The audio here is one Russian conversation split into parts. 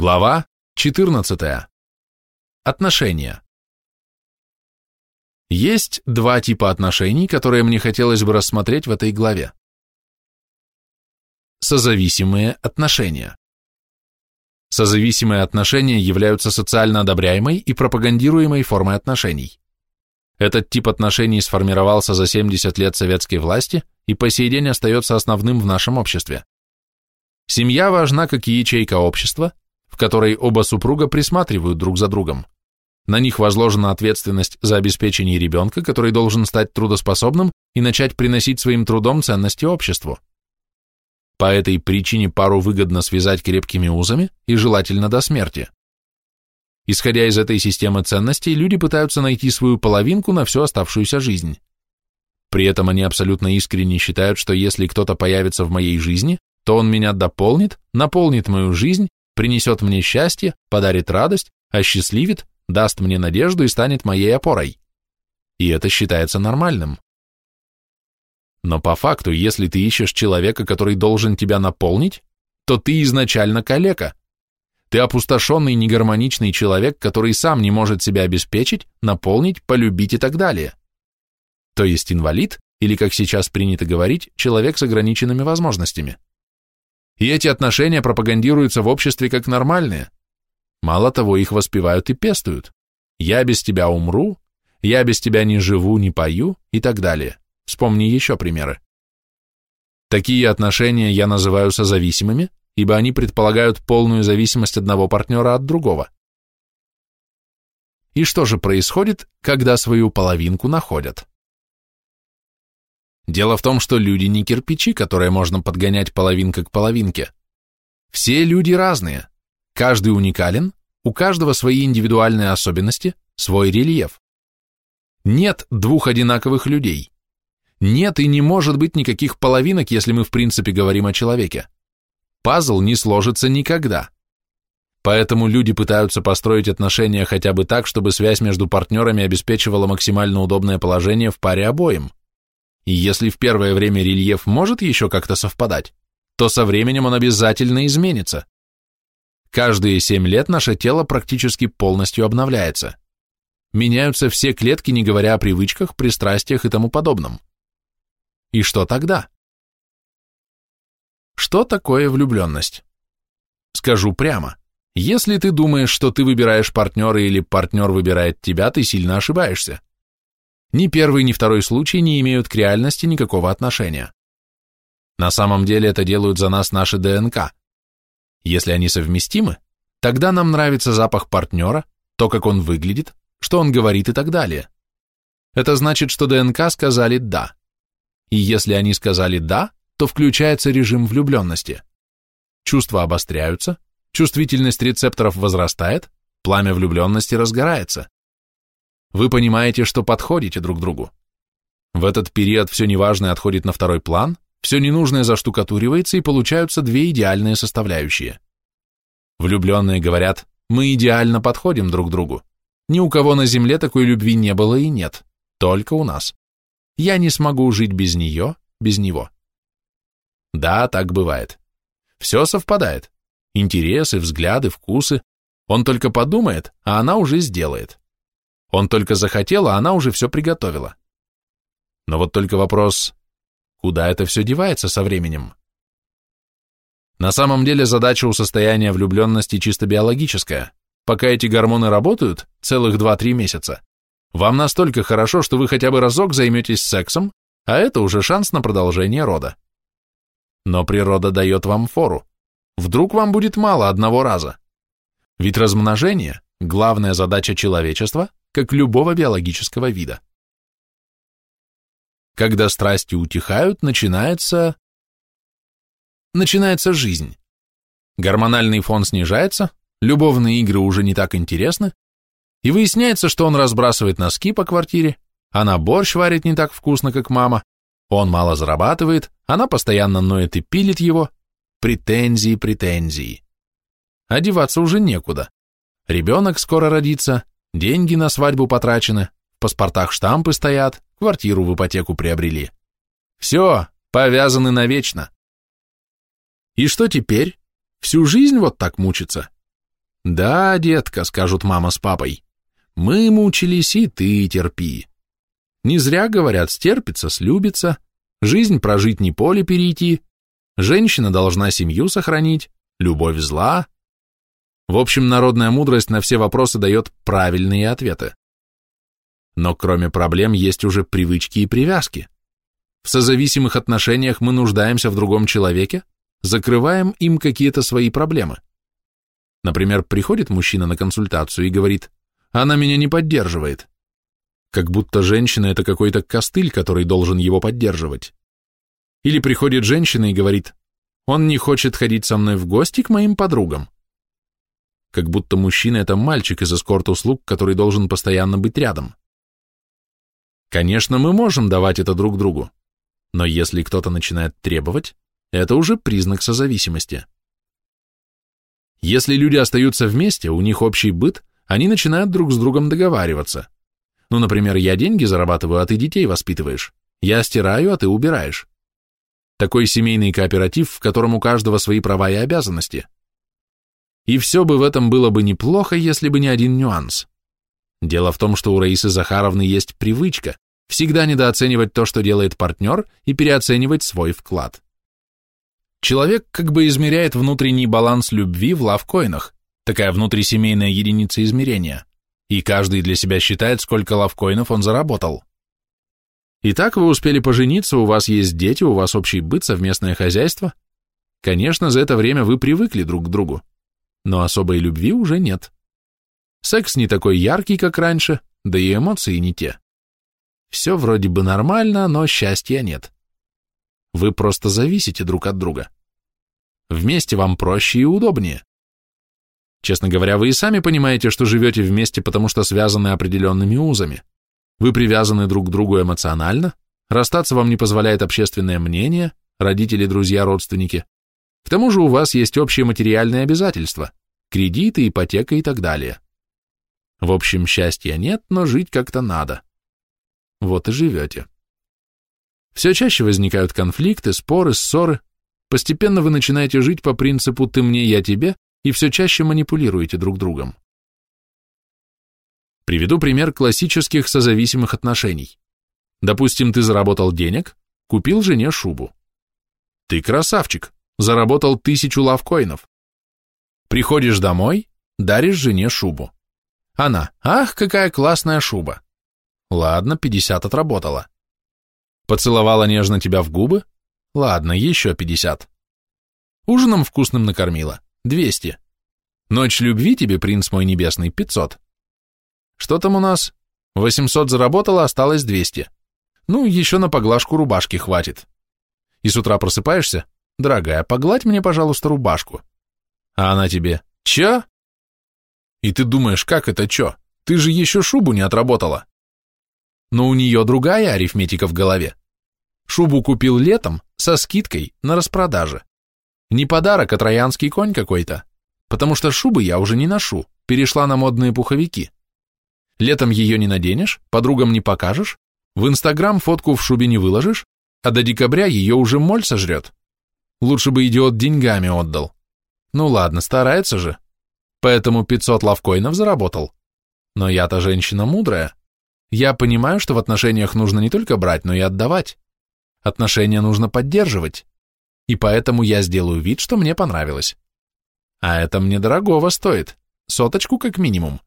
Глава 14. Отношения. Есть два типа отношений, которые мне хотелось бы рассмотреть в этой главе. Созависимые отношения. Созависимые отношения являются социально одобряемой и пропагандируемой формой отношений. Этот тип отношений сформировался за 70 лет советской власти и по сей день остается основным в нашем обществе. Семья важна как ячейка общества, которой оба супруга присматривают друг за другом. На них возложена ответственность за обеспечение ребенка, который должен стать трудоспособным и начать приносить своим трудом ценности обществу. По этой причине пару выгодно связать крепкими узами и желательно до смерти. Исходя из этой системы ценностей, люди пытаются найти свою половинку на всю оставшуюся жизнь. При этом они абсолютно искренне считают, что если кто-то появится в моей жизни, то он меня дополнит, наполнит мою жизнь, принесет мне счастье, подарит радость, осчастливит, даст мне надежду и станет моей опорой. И это считается нормальным. Но по факту, если ты ищешь человека, который должен тебя наполнить, то ты изначально калека. Ты опустошенный, негармоничный человек, который сам не может себя обеспечить, наполнить, полюбить и так далее. То есть инвалид, или, как сейчас принято говорить, человек с ограниченными возможностями. И эти отношения пропагандируются в обществе как нормальные. Мало того, их воспевают и пестуют. «Я без тебя умру», «Я без тебя не живу, не пою» и так далее. Вспомни еще примеры. Такие отношения я называю созависимыми, ибо они предполагают полную зависимость одного партнера от другого. И что же происходит, когда свою половинку находят? Дело в том, что люди не кирпичи, которые можно подгонять половинка к половинке. Все люди разные, каждый уникален, у каждого свои индивидуальные особенности, свой рельеф. Нет двух одинаковых людей. Нет и не может быть никаких половинок, если мы в принципе говорим о человеке. Пазл не сложится никогда. Поэтому люди пытаются построить отношения хотя бы так, чтобы связь между партнерами обеспечивала максимально удобное положение в паре обоим. И если в первое время рельеф может еще как-то совпадать, то со временем он обязательно изменится. Каждые 7 лет наше тело практически полностью обновляется. Меняются все клетки, не говоря о привычках, пристрастиях и тому подобном. И что тогда? Что такое влюбленность? Скажу прямо. Если ты думаешь, что ты выбираешь партнера или партнер выбирает тебя, ты сильно ошибаешься. Ни первый, ни второй случай не имеют к реальности никакого отношения. На самом деле это делают за нас наши ДНК. Если они совместимы, тогда нам нравится запах партнера, то, как он выглядит, что он говорит и так далее. Это значит, что ДНК сказали «да». И если они сказали «да», то включается режим влюбленности. Чувства обостряются, чувствительность рецепторов возрастает, пламя влюбленности разгорается. Вы понимаете, что подходите друг другу. В этот период все неважное отходит на второй план, все ненужное заштукатуривается и получаются две идеальные составляющие. Влюбленные говорят, мы идеально подходим друг другу. Ни у кого на земле такой любви не было и нет, только у нас. Я не смогу жить без нее, без него. Да, так бывает. Все совпадает. Интересы, взгляды, вкусы. Он только подумает, а она уже сделает. Он только захотел, а она уже все приготовила. Но вот только вопрос, куда это все девается со временем? На самом деле задача у состояния влюбленности чисто биологическая. Пока эти гормоны работают, целых 2-3 месяца, вам настолько хорошо, что вы хотя бы разок займетесь сексом, а это уже шанс на продолжение рода. Но природа дает вам фору. Вдруг вам будет мало одного раза. Ведь размножение – главная задача человечества, как любого биологического вида. Когда страсти утихают, начинается... Начинается жизнь. Гормональный фон снижается, любовные игры уже не так интересны, и выясняется, что он разбрасывает носки по квартире, она борщ варит не так вкусно, как мама, он мало зарабатывает, она постоянно ноет и пилит его, претензии, претензии. Одеваться уже некуда. Ребенок скоро родится, Деньги на свадьбу потрачены, в паспортах штампы стоят, квартиру в ипотеку приобрели. Все, повязаны навечно. И что теперь? Всю жизнь вот так мучиться? Да, детка, скажут мама с папой, мы мучились, и ты терпи. Не зря говорят, стерпится, слюбится, жизнь прожить не поле перейти, женщина должна семью сохранить, любовь зла. В общем, народная мудрость на все вопросы дает правильные ответы. Но кроме проблем есть уже привычки и привязки. В созависимых отношениях мы нуждаемся в другом человеке, закрываем им какие-то свои проблемы. Например, приходит мужчина на консультацию и говорит, она меня не поддерживает. Как будто женщина – это какой-то костыль, который должен его поддерживать. Или приходит женщина и говорит, он не хочет ходить со мной в гости к моим подругам. Как будто мужчина – это мальчик из эскорт-услуг, который должен постоянно быть рядом. Конечно, мы можем давать это друг другу, но если кто-то начинает требовать, это уже признак созависимости. Если люди остаются вместе, у них общий быт, они начинают друг с другом договариваться. Ну, например, я деньги зарабатываю, а ты детей воспитываешь. Я стираю, а ты убираешь. Такой семейный кооператив, в котором у каждого свои права и обязанности. И все бы в этом было бы неплохо, если бы не один нюанс. Дело в том, что у Раисы Захаровны есть привычка всегда недооценивать то, что делает партнер, и переоценивать свой вклад. Человек как бы измеряет внутренний баланс любви в лавкоинах, такая внутрисемейная единица измерения, и каждый для себя считает, сколько лавкоинов он заработал. Итак, вы успели пожениться, у вас есть дети, у вас общий быт, совместное хозяйство. Конечно, за это время вы привыкли друг к другу, но особой любви уже нет. Секс не такой яркий, как раньше, да и эмоции не те. Все вроде бы нормально, но счастья нет. Вы просто зависите друг от друга. Вместе вам проще и удобнее. Честно говоря, вы и сами понимаете, что живете вместе, потому что связаны определенными узами. Вы привязаны друг к другу эмоционально, расстаться вам не позволяет общественное мнение, родители, друзья, родственники. К тому же у вас есть общие материальные обязательства, кредиты, ипотека и так далее. В общем, счастья нет, но жить как-то надо. Вот и живете. Все чаще возникают конфликты, споры, ссоры. Постепенно вы начинаете жить по принципу «ты мне, я тебе», и все чаще манипулируете друг другом. Приведу пример классических созависимых отношений. Допустим, ты заработал денег, купил жене шубу. Ты красавчик, заработал тысячу лавкоинов. Приходишь домой, даришь жене шубу. Она, ах, какая классная шуба. Ладно, 50 отработала. Поцеловала нежно тебя в губы? Ладно, еще 50. Ужином вкусным накормила? 200. Ночь любви тебе, принц мой небесный, 500. Что там у нас? 800 заработала, осталось 200. Ну, еще на поглажку рубашки хватит. И с утра просыпаешься? Дорогая, погладь мне, пожалуйста, рубашку. А она тебе, че? И ты думаешь, как это че? Ты же еще шубу не отработала но у нее другая арифметика в голове. Шубу купил летом со скидкой на распродаже. Не подарок, а троянский конь какой-то, потому что шубы я уже не ношу, перешла на модные пуховики. Летом ее не наденешь, подругам не покажешь, в Инстаграм фотку в шубе не выложишь, а до декабря ее уже моль сожрет. Лучше бы идиот деньгами отдал. Ну ладно, старается же. Поэтому 500 лавкоинов заработал. Но я-то женщина мудрая. Я понимаю, что в отношениях нужно не только брать, но и отдавать. Отношения нужно поддерживать. И поэтому я сделаю вид, что мне понравилось. А это мне дорогого стоит, соточку как минимум.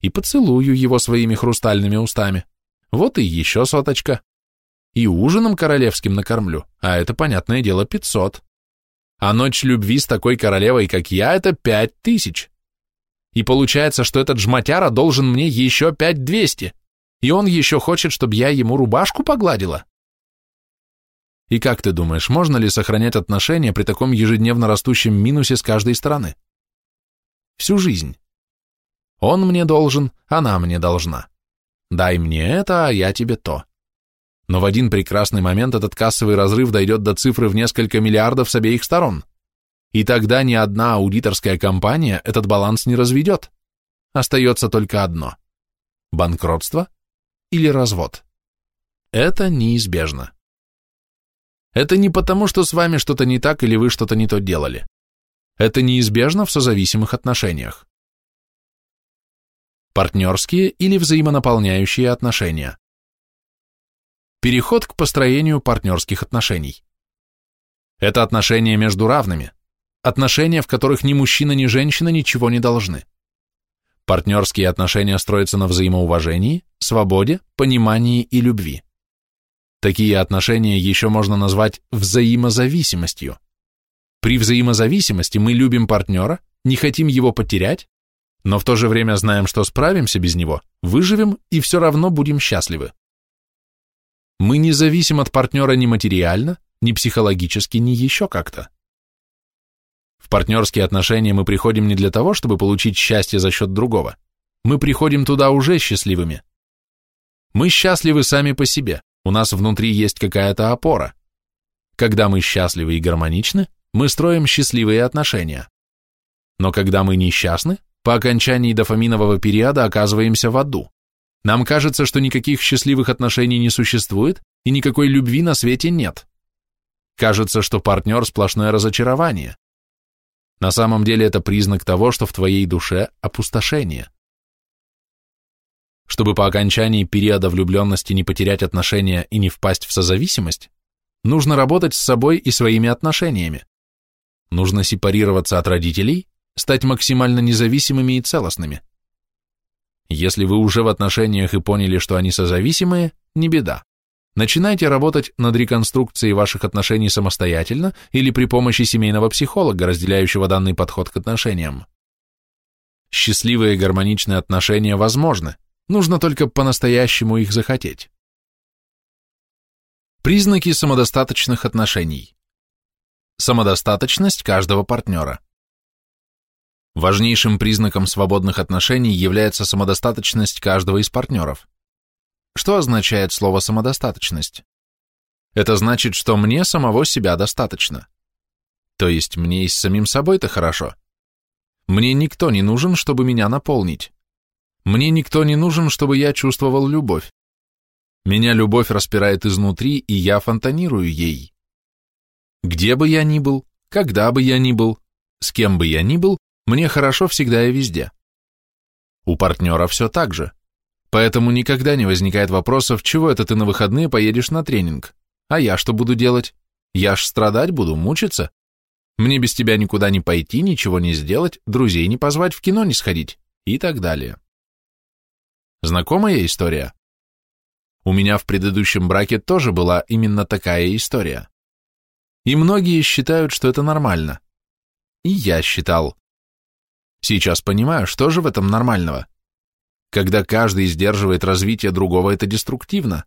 И поцелую его своими хрустальными устами. Вот и еще соточка. И ужином королевским накормлю, а это, понятное дело, пятьсот. А ночь любви с такой королевой, как я, это пять тысяч. И получается, что этот жматяра должен мне еще пять двести. И он еще хочет, чтобы я ему рубашку погладила? И как ты думаешь, можно ли сохранять отношения при таком ежедневно растущем минусе с каждой стороны? Всю жизнь. Он мне должен, она мне должна. Дай мне это, а я тебе то. Но в один прекрасный момент этот кассовый разрыв дойдет до цифры в несколько миллиардов с обеих сторон. И тогда ни одна аудиторская компания этот баланс не разведет. Остается только одно – банкротство или развод. Это неизбежно. Это не потому, что с вами что-то не так или вы что-то не то делали. Это неизбежно в созависимых отношениях. Партнерские или взаимонаполняющие отношения. Переход к построению партнерских отношений. Это отношения между равными, отношения, в которых ни мужчина, ни женщина ничего не должны. Партнерские отношения строятся на взаимоуважении, свободе, понимании и любви. Такие отношения еще можно назвать взаимозависимостью. При взаимозависимости мы любим партнера, не хотим его потерять, но в то же время знаем, что справимся без него, выживем и все равно будем счастливы. Мы не зависим от партнера ни материально, ни психологически, ни еще как-то. В партнерские отношения мы приходим не для того, чтобы получить счастье за счет другого. Мы приходим туда уже счастливыми. Мы счастливы сами по себе, у нас внутри есть какая-то опора. Когда мы счастливы и гармоничны, мы строим счастливые отношения. Но когда мы несчастны, по окончании дофаминового периода оказываемся в аду. Нам кажется, что никаких счастливых отношений не существует и никакой любви на свете нет. Кажется, что партнер – сплошное разочарование. На самом деле это признак того, что в твоей душе опустошение. Чтобы по окончании периода влюбленности не потерять отношения и не впасть в созависимость, нужно работать с собой и своими отношениями. Нужно сепарироваться от родителей, стать максимально независимыми и целостными. Если вы уже в отношениях и поняли, что они созависимые, не беда. Начинайте работать над реконструкцией ваших отношений самостоятельно или при помощи семейного психолога, разделяющего данный подход к отношениям. Счастливые гармоничные отношения возможны, нужно только по-настоящему их захотеть. Признаки самодостаточных отношений. Самодостаточность каждого партнера. Важнейшим признаком свободных отношений является самодостаточность каждого из партнеров. Что означает слово «самодостаточность»? Это значит, что мне самого себя достаточно. То есть мне и с самим собой-то хорошо. Мне никто не нужен, чтобы меня наполнить. Мне никто не нужен, чтобы я чувствовал любовь. Меня любовь распирает изнутри, и я фонтанирую ей. Где бы я ни был, когда бы я ни был, с кем бы я ни был, мне хорошо всегда и везде. У партнера все так же. Поэтому никогда не возникает вопросов, чего это ты на выходные поедешь на тренинг? А я что буду делать? Я ж страдать буду, мучиться? Мне без тебя никуда не пойти, ничего не сделать, друзей не позвать, в кино не сходить и так далее. Знакомая история? У меня в предыдущем браке тоже была именно такая история. И многие считают, что это нормально. И я считал. Сейчас понимаю, что же в этом нормального. Когда каждый сдерживает развитие другого, это деструктивно.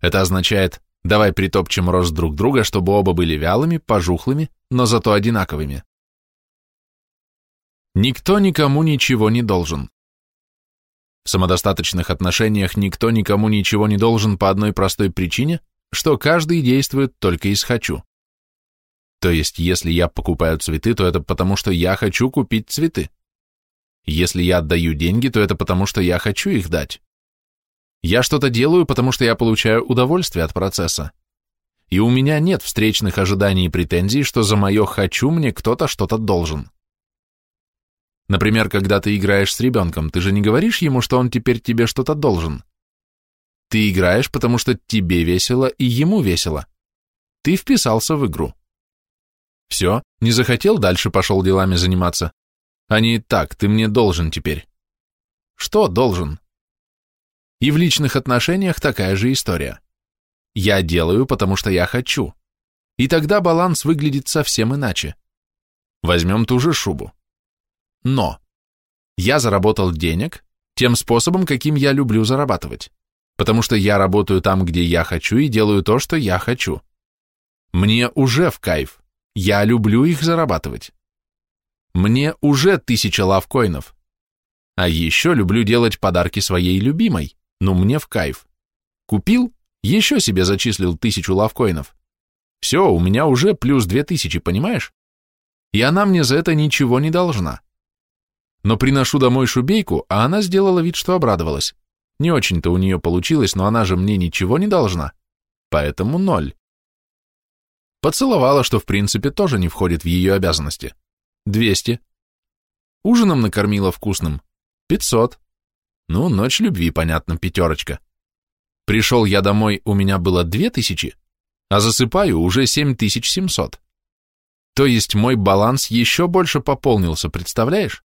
Это означает, давай притопчем рост друг друга, чтобы оба были вялыми, пожухлыми, но зато одинаковыми. Никто никому ничего не должен. В самодостаточных отношениях никто никому ничего не должен по одной простой причине, что каждый действует только из «хочу». То есть, если я покупаю цветы, то это потому, что я хочу купить цветы. Если я отдаю деньги, то это потому, что я хочу их дать. Я что-то делаю, потому что я получаю удовольствие от процесса. И у меня нет встречных ожиданий и претензий, что за мое «хочу» мне кто-то что-то должен. Например, когда ты играешь с ребенком, ты же не говоришь ему, что он теперь тебе что-то должен. Ты играешь, потому что тебе весело и ему весело. Ты вписался в игру. Все, не захотел, дальше пошел делами заниматься. А не так, ты мне должен теперь. Что должен? И в личных отношениях такая же история. Я делаю, потому что я хочу. И тогда баланс выглядит совсем иначе. Возьмем ту же шубу. Но я заработал денег тем способом, каким я люблю зарабатывать, потому что я работаю там, где я хочу и делаю то, что я хочу. Мне уже в кайф, я люблю их зарабатывать. Мне уже тысяча лавкоинов. А еще люблю делать подарки своей любимой, но мне в кайф. Купил, еще себе зачислил тысячу лавкоинов. Все, у меня уже плюс две тысячи, понимаешь? И она мне за это ничего не должна. Но приношу домой шубейку, а она сделала вид, что обрадовалась. Не очень-то у нее получилось, но она же мне ничего не должна. Поэтому ноль. Поцеловала, что в принципе тоже не входит в ее обязанности. 200. Ужином накормила вкусным – 500. Ну, ночь любви, понятно, пятерочка. Пришел я домой, у меня было 2000, а засыпаю уже 7700. То есть мой баланс еще больше пополнился, представляешь?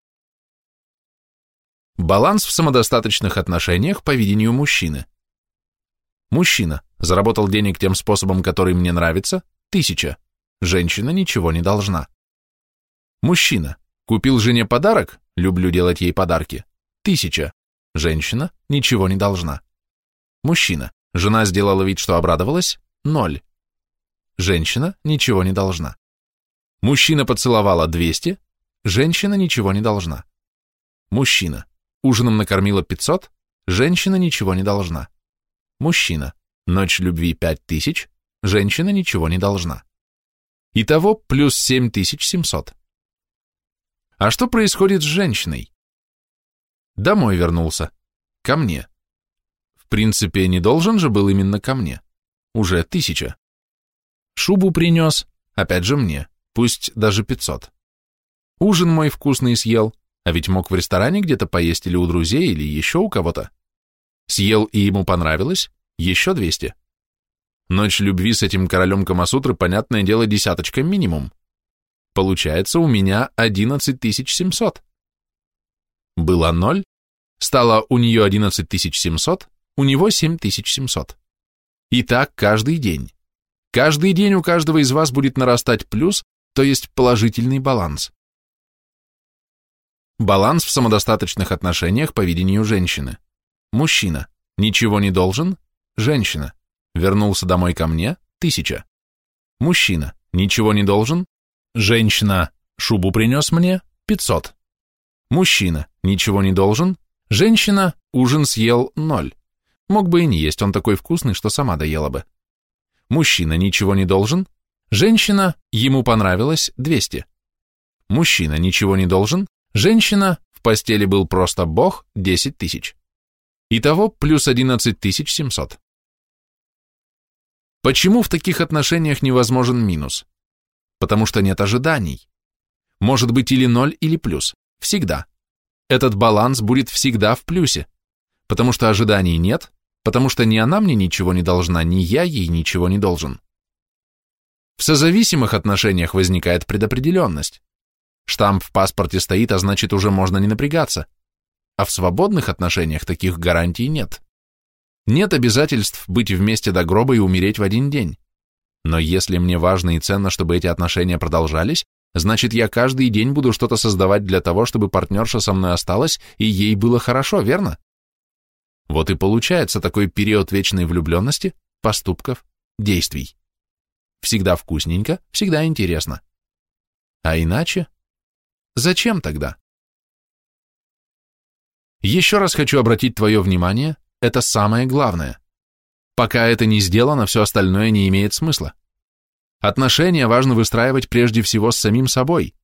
Баланс в самодостаточных отношениях по видению мужчины. Мужчина заработал денег тем способом, который мне нравится, тысяча. Женщина ничего не должна. Мужчина купил жене подарок, люблю делать ей подарки, тысяча. Женщина ничего не должна. Мужчина. Жена сделала вид, что обрадовалась, ноль. Женщина ничего не должна. Мужчина поцеловала 200, женщина ничего не должна. Мужчина. Ужином накормила 500, женщина ничего не должна. Мужчина. Ночь любви 5000, женщина ничего не должна. Итого плюс 7700. А что происходит с женщиной? Домой вернулся. Ко мне. В принципе, не должен же был именно ко мне. Уже тысяча. Шубу принес, опять же мне, пусть даже пятьсот. Ужин мой вкусный съел, а ведь мог в ресторане где-то поесть или у друзей, или еще у кого-то. Съел и ему понравилось, еще двести. Ночь любви с этим королем Камасутры, понятное дело, десяточка минимум. Получается, у меня одиннадцать тысяч семьсот. Было ноль, стало у нее одиннадцать тысяч семьсот, у него семь тысяч семьсот. И так каждый день. Каждый день у каждого из вас будет нарастать плюс, то есть положительный баланс. Баланс в самодостаточных отношениях по видению женщины. Мужчина. Ничего не должен. Женщина. Вернулся домой ко мне. Тысяча. Мужчина. Ничего не должен. Женщина. Шубу принес мне. Пятьсот. Мужчина. Ничего не должен. Женщина. Ужин съел ноль. Мог бы и не есть, он такой вкусный, что сама доела бы. Мужчина ничего не должен. Женщина, ему понравилось, 200. Мужчина ничего не должен. Женщина, в постели был просто бог, 10 тысяч. Итого плюс 11 700. Почему в таких отношениях невозможен минус? Потому что нет ожиданий. Может быть или ноль, или плюс. Всегда. Этот баланс будет всегда в плюсе. Потому что ожиданий нет, потому что ни она мне ничего не должна, ни я ей ничего не должен. В созависимых отношениях возникает предопределенность. Штамп в паспорте стоит, а значит уже можно не напрягаться. А в свободных отношениях таких гарантий нет. Нет обязательств быть вместе до гроба и умереть в один день. Но если мне важно и ценно, чтобы эти отношения продолжались, значит я каждый день буду что-то создавать для того, чтобы партнерша со мной осталась и ей было хорошо, верно? Вот и получается такой период вечной влюбленности, поступков, действий. Всегда вкусненько, всегда интересно. А иначе? Зачем тогда? Еще раз хочу обратить твое внимание, это самое главное. Пока это не сделано, все остальное не имеет смысла. Отношения важно выстраивать прежде всего с самим собой.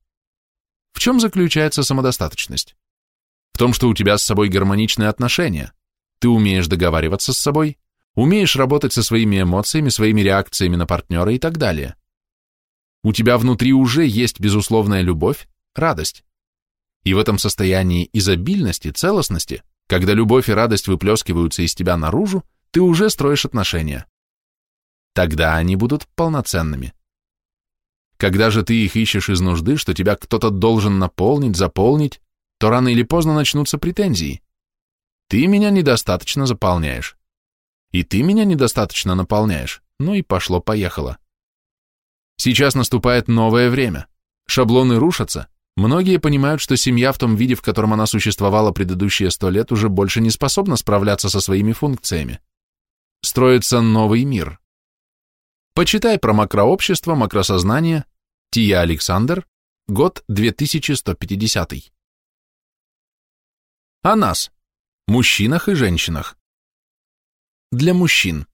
В чем заключается самодостаточность? В том, что у тебя с собой гармоничные отношения, ты умеешь договариваться с собой, умеешь работать со своими эмоциями, своими реакциями на партнера и так далее. У тебя внутри уже есть безусловная любовь, радость. И в этом состоянии изобильности, целостности, когда любовь и радость выплескиваются из тебя наружу, ты уже строишь отношения. Тогда они будут полноценными. Когда же ты их ищешь из нужды, что тебя кто-то должен наполнить, заполнить, то рано или поздно начнутся претензии. Ты меня недостаточно заполняешь. И ты меня недостаточно наполняешь. Ну и пошло-поехало. Сейчас наступает новое время. Шаблоны рушатся. Многие понимают, что семья в том виде, в котором она существовала предыдущие сто лет, уже больше не способна справляться со своими функциями. Строится новый мир. Почитай про макрообщество, макросознание, Тия Александр, год 2150. О нас. Мужчинах и женщинах. Для мужчин.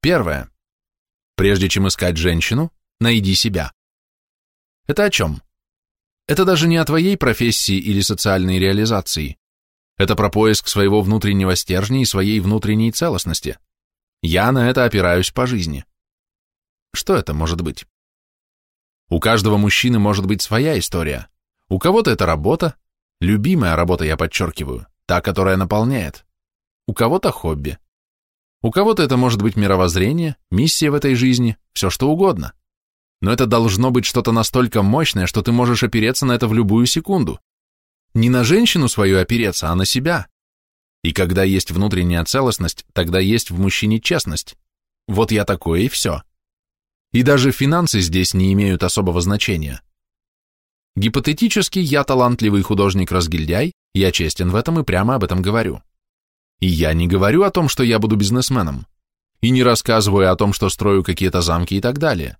Первое. Прежде чем искать женщину, найди себя. Это о чем? Это даже не о твоей профессии или социальной реализации. Это про поиск своего внутреннего стержня и своей внутренней целостности. Я на это опираюсь по жизни. Что это может быть? У каждого мужчины может быть своя история. У кого-то это работа, любимая работа, я подчеркиваю, та, которая наполняет. У кого-то хобби. У кого-то это может быть мировоззрение, миссия в этой жизни, все что угодно. Но это должно быть что-то настолько мощное, что ты можешь опереться на это в любую секунду. Не на женщину свою опереться, а на себя. И когда есть внутренняя целостность, тогда есть в мужчине честность. Вот я такой и все. И даже финансы здесь не имеют особого значения. Гипотетически я талантливый художник-разгильдяй, я честен в этом и прямо об этом говорю. И я не говорю о том, что я буду бизнесменом. И не рассказываю о том, что строю какие-то замки и так далее.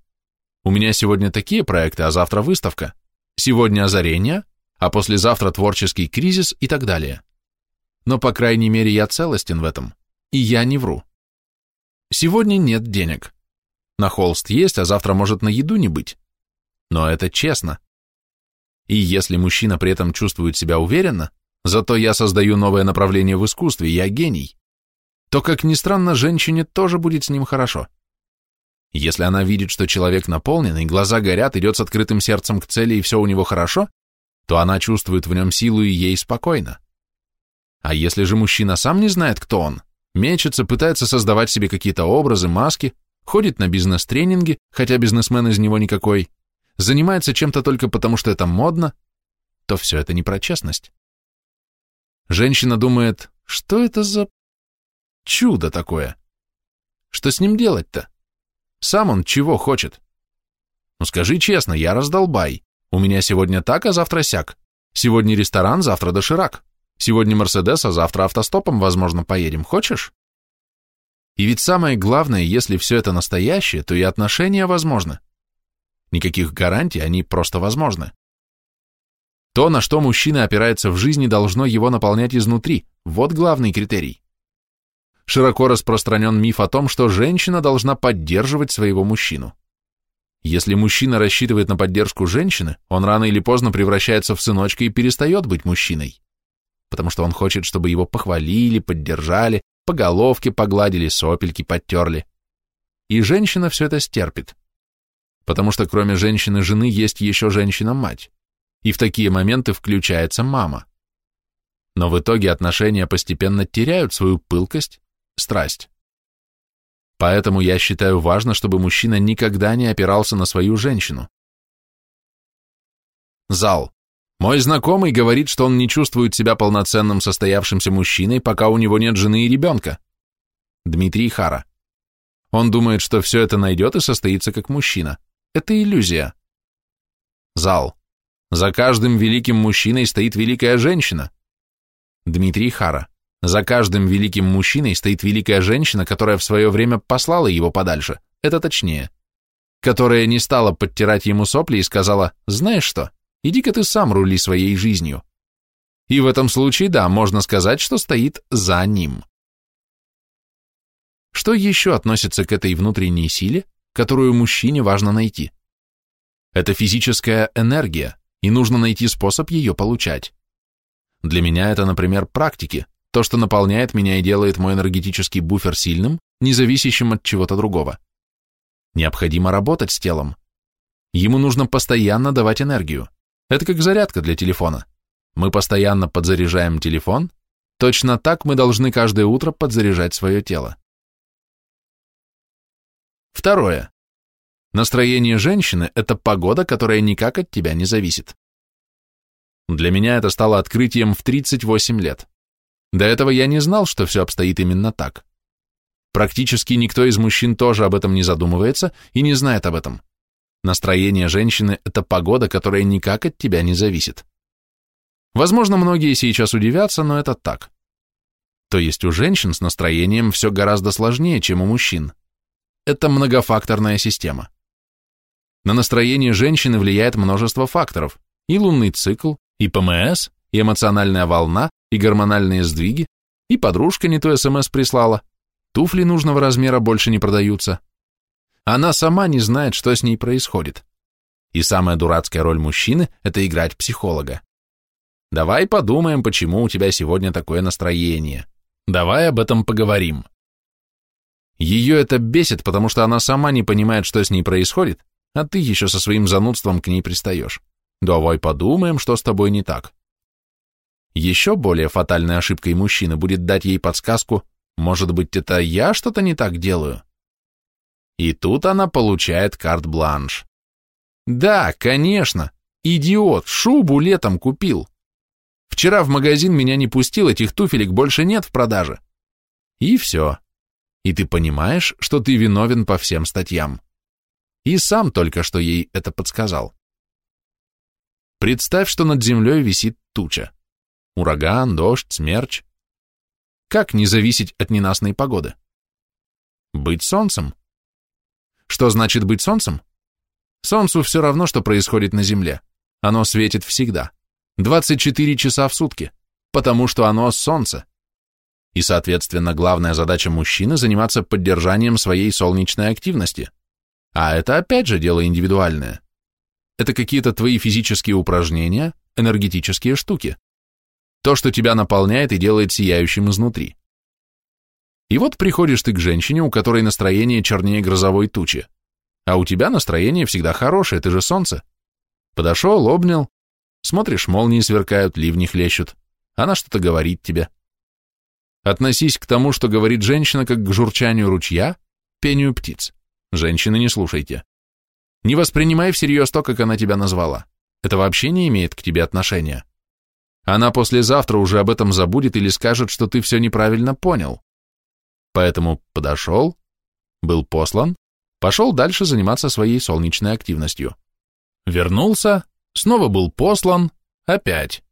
У меня сегодня такие проекты, а завтра выставка. Сегодня озарение, а послезавтра творческий кризис и так далее. Но, по крайней мере, я целостен в этом. И я не вру. Сегодня нет денег. На холст есть, а завтра может на еду не быть. Но это честно. И если мужчина при этом чувствует себя уверенно, зато я создаю новое направление в искусстве, я гений, то, как ни странно, женщине тоже будет с ним хорошо. Если она видит, что человек наполненный, глаза горят, идет с открытым сердцем к цели и все у него хорошо, то она чувствует в нем силу и ей спокойно. А если же мужчина сам не знает, кто он, мечется, пытается создавать себе какие-то образы, маски, ходит на бизнес-тренинги, хотя бизнесмен из него никакой, занимается чем-то только потому, что это модно, то все это не про честность. Женщина думает, что это за чудо такое? Что с ним делать-то? Сам он чего хочет? Ну скажи честно, я раздолбай. У меня сегодня так, а завтра сяк. Сегодня ресторан, завтра доширак. Сегодня Мерседес, а завтра автостопом, возможно, поедем. Хочешь? И ведь самое главное, если все это настоящее, то и отношения возможны. Никаких гарантий, они просто возможны. То, на что мужчина опирается в жизни, должно его наполнять изнутри. Вот главный критерий широко распространен миф о том, что женщина должна поддерживать своего мужчину. Если мужчина рассчитывает на поддержку женщины, он рано или поздно превращается в сыночка и перестает быть мужчиной, потому что он хочет, чтобы его похвалили, поддержали, по головке погладили, сопельки подтерли. И женщина все это стерпит, потому что кроме женщины-жены есть еще женщина-мать, и в такие моменты включается мама. Но в итоге отношения постепенно теряют свою пылкость, страсть. Поэтому я считаю важно, чтобы мужчина никогда не опирался на свою женщину. Зал. Мой знакомый говорит, что он не чувствует себя полноценным состоявшимся мужчиной, пока у него нет жены и ребенка. Дмитрий Хара. Он думает, что все это найдет и состоится как мужчина. Это иллюзия. Зал. За каждым великим мужчиной стоит великая женщина. Дмитрий Хара. За каждым великим мужчиной стоит великая женщина, которая в свое время послала его подальше, это точнее, которая не стала подтирать ему сопли и сказала, знаешь что, иди-ка ты сам рули своей жизнью. И в этом случае, да, можно сказать, что стоит за ним. Что еще относится к этой внутренней силе, которую мужчине важно найти? Это физическая энергия, и нужно найти способ ее получать. Для меня это, например, практики, то, что наполняет меня и делает мой энергетический буфер сильным, независящим от чего-то другого. Необходимо работать с телом. Ему нужно постоянно давать энергию. Это как зарядка для телефона. Мы постоянно подзаряжаем телефон, точно так мы должны каждое утро подзаряжать свое тело. Второе. Настроение женщины – это погода, которая никак от тебя не зависит. Для меня это стало открытием в 38 лет. До этого я не знал, что все обстоит именно так. Практически никто из мужчин тоже об этом не задумывается и не знает об этом. Настроение женщины – это погода, которая никак от тебя не зависит. Возможно, многие сейчас удивятся, но это так. То есть у женщин с настроением все гораздо сложнее, чем у мужчин. Это многофакторная система. На настроение женщины влияет множество факторов, и лунный цикл, и ПМС, и эмоциональная волна, и гормональные сдвиги, и подружка не то СМС прислала, туфли нужного размера больше не продаются. Она сама не знает, что с ней происходит. И самая дурацкая роль мужчины – это играть психолога. Давай подумаем, почему у тебя сегодня такое настроение. Давай об этом поговорим. Ее это бесит, потому что она сама не понимает, что с ней происходит, а ты еще со своим занудством к ней пристаешь. Давай подумаем, что с тобой не так. Еще более фатальной ошибкой мужчины будет дать ей подсказку, может быть, это я что-то не так делаю? И тут она получает карт-бланш. Да, конечно, идиот, шубу летом купил. Вчера в магазин меня не пустил, этих туфелек больше нет в продаже. И все. И ты понимаешь, что ты виновен по всем статьям. И сам только что ей это подсказал. Представь, что над землей висит туча. Ураган, дождь, смерч. Как не зависеть от ненастной погоды? Быть солнцем. Что значит быть солнцем? Солнцу все равно, что происходит на Земле. Оно светит всегда. 24 часа в сутки. Потому что оно солнце. И, соответственно, главная задача мужчины – заниматься поддержанием своей солнечной активности. А это опять же дело индивидуальное. Это какие-то твои физические упражнения, энергетические штуки. То, что тебя наполняет и делает сияющим изнутри. И вот приходишь ты к женщине, у которой настроение чернее грозовой тучи. А у тебя настроение всегда хорошее, ты же солнце. Подошел, обнял. Смотришь, молнии сверкают, ливни хлещут. Она что-то говорит тебе. Относись к тому, что говорит женщина, как к журчанию ручья, пению птиц. Женщины не слушайте. Не воспринимай всерьез то, как она тебя назвала. Это вообще не имеет к тебе отношения. Она послезавтра уже об этом забудет или скажет, что ты все неправильно понял. Поэтому подошел, был послан, пошел дальше заниматься своей солнечной активностью. Вернулся, снова был послан, опять.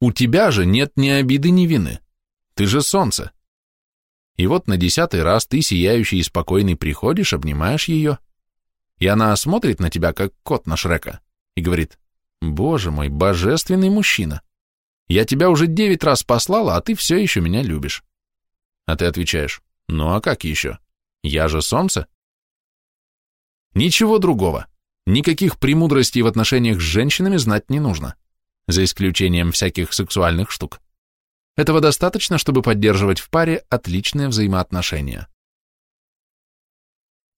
У тебя же нет ни обиды, ни вины. Ты же солнце. И вот на десятый раз ты, сияющий и спокойный, приходишь, обнимаешь ее, и она смотрит на тебя, как кот на Шрека, и говорит, «Боже мой, божественный мужчина! Я тебя уже девять раз послала, а ты все еще меня любишь». А ты отвечаешь, «Ну а как еще? Я же солнце». Ничего другого, никаких премудростей в отношениях с женщинами знать не нужно, за исключением всяких сексуальных штук. Этого достаточно, чтобы поддерживать в паре отличные взаимоотношения.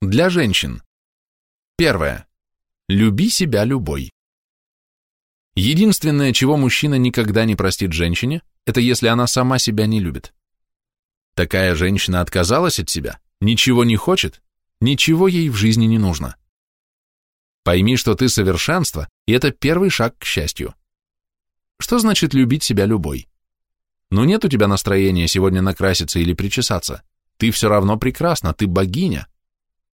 Для женщин. Первое. Люби себя любой. Единственное, чего мужчина никогда не простит женщине, это если она сама себя не любит. Такая женщина отказалась от себя, ничего не хочет, ничего ей в жизни не нужно. Пойми, что ты совершенство, и это первый шаг к счастью. Что значит любить себя любой? Ну нет у тебя настроения сегодня накраситься или причесаться. Ты все равно прекрасна, ты богиня.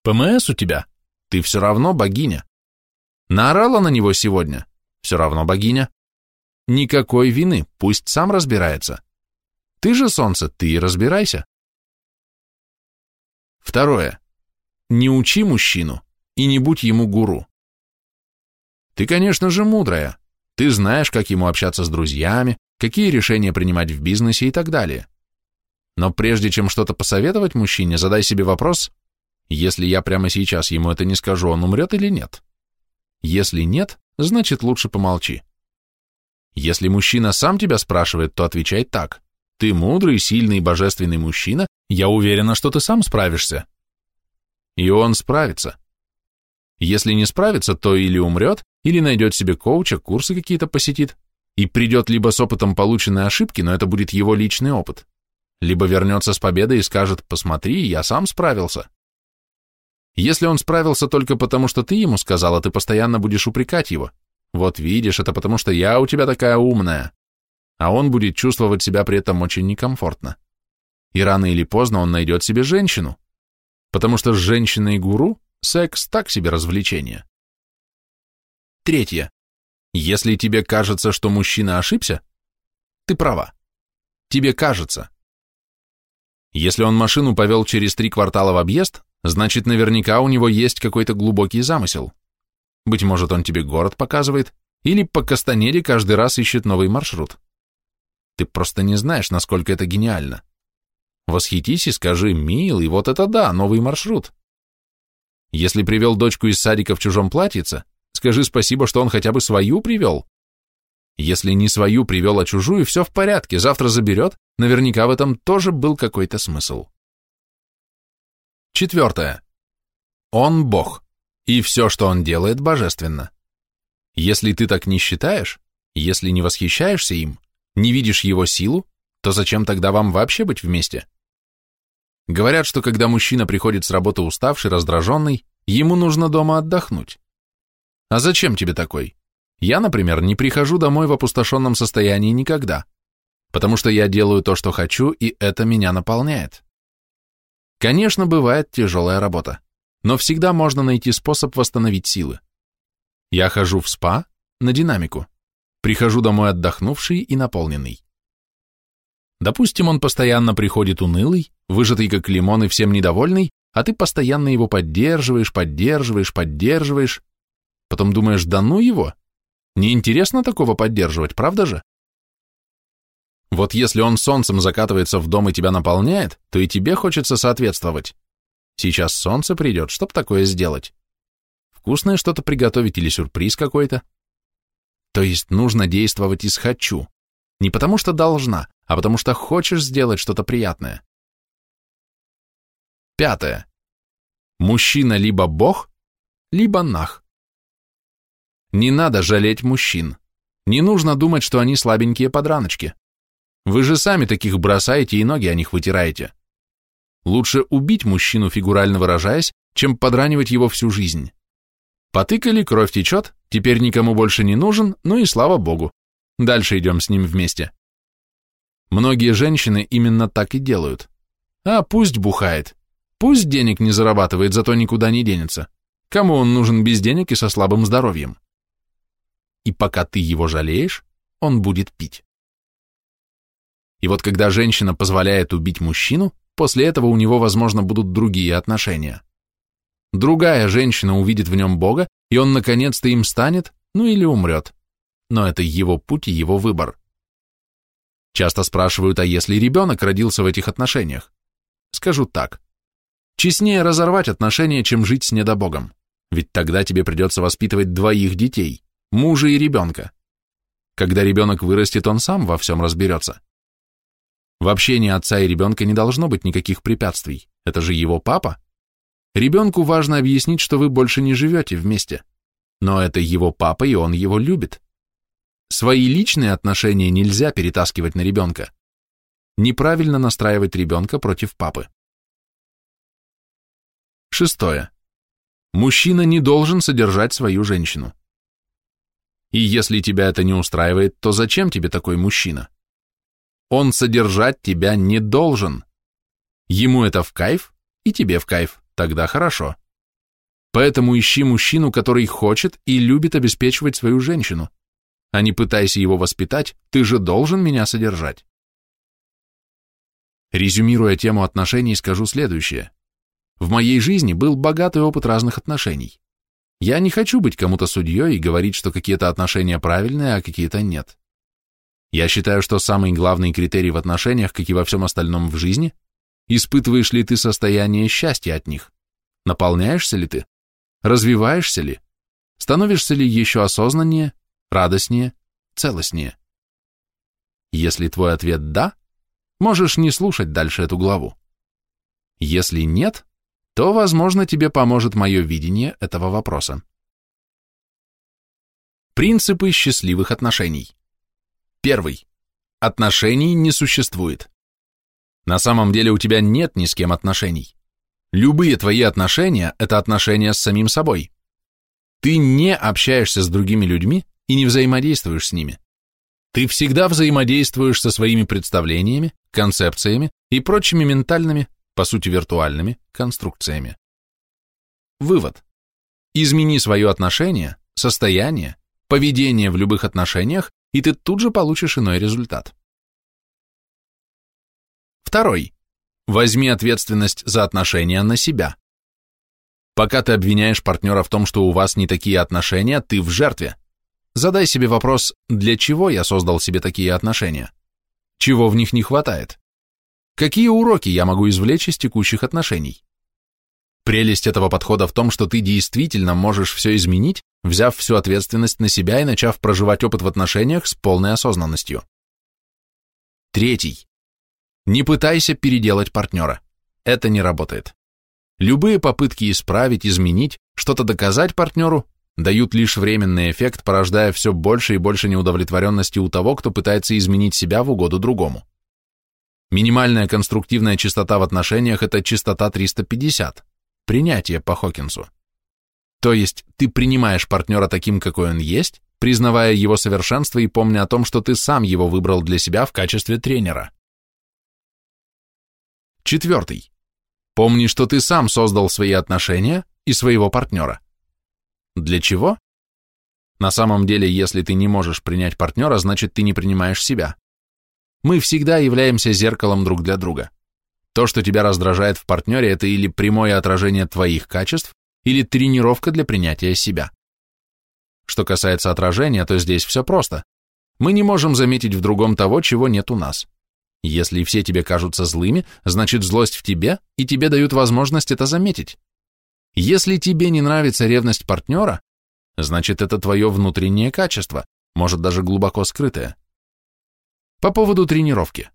ПМС у тебя, ты все равно богиня. Наорала на него сегодня, все равно богиня. Никакой вины, пусть сам разбирается. Ты же солнце, ты и разбирайся. Второе. Не учи мужчину и не будь ему гуру. Ты, конечно же, мудрая. Ты знаешь, как ему общаться с друзьями, какие решения принимать в бизнесе и так далее. Но прежде чем что-то посоветовать мужчине, задай себе вопрос, если я прямо сейчас ему это не скажу, он умрет или нет? Если нет, значит лучше помолчи. Если мужчина сам тебя спрашивает, то отвечай так. Ты мудрый, сильный, божественный мужчина, я уверена, что ты сам справишься. И он справится. Если не справится, то или умрет, или найдет себе коуча, курсы какие-то посетит, и придет либо с опытом полученной ошибки, но это будет его личный опыт, либо вернется с победой и скажет «посмотри, я сам справился». Если он справился только потому, что ты ему сказала, ты постоянно будешь упрекать его. Вот видишь, это потому, что я у тебя такая умная. А он будет чувствовать себя при этом очень некомфортно. И рано или поздно он найдет себе женщину. Потому что с женщиной-гуру секс так себе развлечение. Третье. Если тебе кажется, что мужчина ошибся, ты права. Тебе кажется. Если он машину повел через три квартала в объезд, значит, наверняка у него есть какой-то глубокий замысел. Быть может, он тебе город показывает, или по Кастанеде каждый раз ищет новый маршрут. Ты просто не знаешь, насколько это гениально. Восхитись и скажи, милый, вот это да, новый маршрут. Если привел дочку из садика в чужом платьице, Скажи спасибо, что он хотя бы свою привел. Если не свою привел, а чужую, все в порядке, завтра заберет, наверняка в этом тоже был какой-то смысл. Четвертое. Он Бог. И все, что он делает, божественно. Если ты так не считаешь, если не восхищаешься им, не видишь его силу, то зачем тогда вам вообще быть вместе? Говорят, что когда мужчина приходит с работы уставший, раздраженный, ему нужно дома отдохнуть. А зачем тебе такой? Я, например, не прихожу домой в опустошенном состоянии никогда, потому что я делаю то, что хочу, и это меня наполняет. Конечно, бывает тяжелая работа, но всегда можно найти способ восстановить силы. Я хожу в спа на динамику, прихожу домой отдохнувший и наполненный. Допустим, он постоянно приходит унылый, выжатый как лимон и всем недовольный, а ты постоянно его поддерживаешь, поддерживаешь, поддерживаешь. Потом думаешь, да ну его, неинтересно такого поддерживать, правда же? Вот если он солнцем закатывается в дом и тебя наполняет, то и тебе хочется соответствовать. Сейчас солнце придет, чтоб такое сделать. Вкусное что-то приготовить или сюрприз какой-то. То есть нужно действовать из «хочу». Не потому что должна, а потому что хочешь сделать что-то приятное. Пятое. Мужчина либо бог, либо нах. Не надо жалеть мужчин. Не нужно думать, что они слабенькие подраночки. Вы же сами таких бросаете и ноги о них вытираете. Лучше убить мужчину, фигурально выражаясь, чем подранивать его всю жизнь. Потыкали, кровь течет, теперь никому больше не нужен, ну и слава богу. Дальше идем с ним вместе. Многие женщины именно так и делают. А пусть бухает, Пусть денег не зарабатывает, зато никуда не денется. Кому он нужен без денег и со слабым здоровьем? И пока ты его жалеешь, он будет пить. И вот когда женщина позволяет убить мужчину, после этого у него, возможно, будут другие отношения. Другая женщина увидит в нем Бога, и он наконец-то им станет, ну или умрет. Но это его путь и его выбор. Часто спрашивают, а если ребенок родился в этих отношениях? Скажу так. Честнее разорвать отношения, чем жить с недобогом, ведь тогда тебе придется воспитывать двоих детей, мужа и ребенка. Когда ребенок вырастет, он сам во всем разберется. В общении отца и ребенка не должно быть никаких препятствий, это же его папа. Ребенку важно объяснить, что вы больше не живете вместе, но это его папа, и он его любит. Свои личные отношения нельзя перетаскивать на ребенка. Неправильно настраивать ребенка против папы. Шестое. Мужчина не должен содержать свою женщину. И если тебя это не устраивает, то зачем тебе такой мужчина? Он содержать тебя не должен. Ему это в кайф, и тебе в кайф, тогда хорошо. Поэтому ищи мужчину, который хочет и любит обеспечивать свою женщину, а не пытайся его воспитать, ты же должен меня содержать. Резюмируя тему отношений, скажу следующее. В моей жизни был богатый опыт разных отношений. Я не хочу быть кому-то судьей и говорить, что какие-то отношения правильные, а какие-то нет. Я считаю, что самый главный критерий в отношениях, как и во всем остальном в жизни, испытываешь ли ты состояние счастья от них, наполняешься ли ты, развиваешься ли, становишься ли еще осознаннее, радостнее, целостнее. Если твой ответ «да», можешь не слушать дальше эту главу. Если нет, то, возможно, тебе поможет мое видение этого вопроса. Принципы счастливых отношений. Первый. Отношений не существует. На самом деле у тебя нет ни с кем отношений. Любые твои отношения – это отношения с самим собой. Ты не общаешься с другими людьми и не взаимодействуешь с ними. Ты всегда взаимодействуешь со своими представлениями, концепциями и прочими ментальными, по сути виртуальными, конструкциями. Вывод. Измени свое отношение, состояние, поведение в любых отношениях, и ты тут же получишь иной результат. Второй. Возьми ответственность за отношения на себя. Пока ты обвиняешь партнера в том, что у вас не такие отношения, ты в жертве. Задай себе вопрос, для чего я создал себе такие отношения? Чего в них не хватает? Какие уроки я могу извлечь из текущих отношений? Прелесть этого подхода в том, что ты действительно можешь все изменить, взяв всю ответственность на себя и начав проживать опыт в отношениях с полной осознанностью. Третий. Не пытайся переделать партнера. Это не работает. Любые попытки исправить, изменить что-то доказать партнеру, дают лишь временный эффект, порождая все больше и больше неудовлетворенности у того, кто пытается изменить себя в угоду другому. Минимальная конструктивная частота в отношениях – это частота 350, принятие по Хокинсу. То есть ты принимаешь партнера таким, какой он есть, признавая его совершенство и помня о том, что ты сам его выбрал для себя в качестве тренера. Четвертый. Помни, что ты сам создал свои отношения и своего партнера. Для чего? На самом деле, если ты не можешь принять партнера, значит, ты не принимаешь себя. Мы всегда являемся зеркалом друг для друга. То, что тебя раздражает в партнере, это или прямое отражение твоих качеств, или тренировка для принятия себя. Что касается отражения, то здесь все просто. Мы не можем заметить в другом того, чего нет у нас. Если все тебе кажутся злыми, значит злость в тебе, и тебе дают возможность это заметить. Если тебе не нравится ревность партнера, значит это твое внутреннее качество, может даже глубоко скрытое. По поводу тренировки.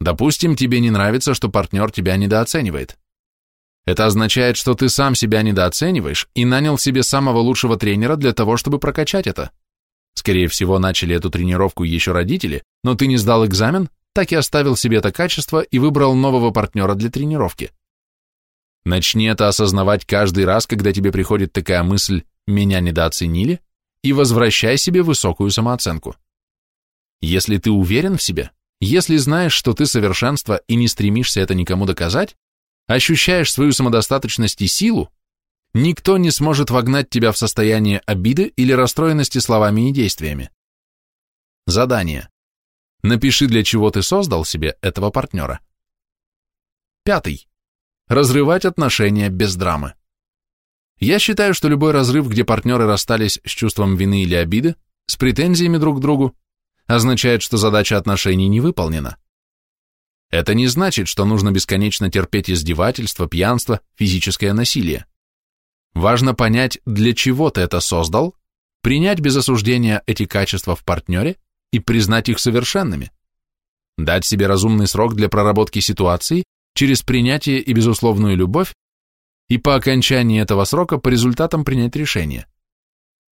Допустим, тебе не нравится, что партнер тебя недооценивает. Это означает, что ты сам себя недооцениваешь и нанял себе самого лучшего тренера для того, чтобы прокачать это. Скорее всего, начали эту тренировку еще родители, но ты не сдал экзамен, так и оставил себе это качество и выбрал нового партнера для тренировки. Начни это осознавать каждый раз, когда тебе приходит такая мысль «меня недооценили» и возвращай себе высокую самооценку. Если ты уверен в себе, если знаешь, что ты совершенство и не стремишься это никому доказать, ощущаешь свою самодостаточность и силу, никто не сможет вогнать тебя в состояние обиды или расстроенности словами и действиями. Задание. Напиши, для чего ты создал себе этого партнера. Пятый. Разрывать отношения без драмы. Я считаю, что любой разрыв, где партнеры расстались с чувством вины или обиды, с претензиями друг к другу, означает, что задача отношений не выполнена. Это не значит, что нужно бесконечно терпеть издевательство, пьянство, физическое насилие. Важно понять, для чего ты это создал, принять без осуждения эти качества в партнере и признать их совершенными. Дать себе разумный срок для проработки ситуации через принятие и безусловную любовь, и по окончании этого срока по результатам принять решение.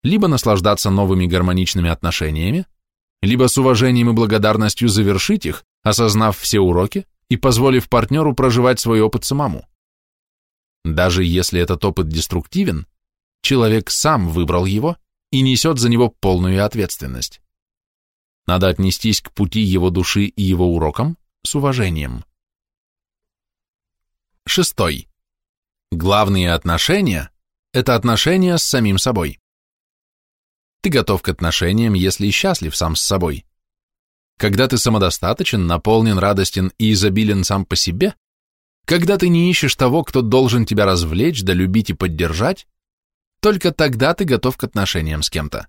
Либо наслаждаться новыми гармоничными отношениями, либо с уважением и благодарностью завершить их, осознав все уроки и позволив партнеру проживать свой опыт самому. Даже если этот опыт деструктивен, человек сам выбрал его и несет за него полную ответственность. Надо отнестись к пути его души и его урокам с уважением. Шестой. Главные отношения – это отношения с самим собой. Ты готов к отношениям, если счастлив сам с собой. Когда ты самодостаточен, наполнен, радостен и изобилен сам по себе, когда ты не ищешь того, кто должен тебя развлечь, да любить и поддержать, только тогда ты готов к отношениям с кем-то.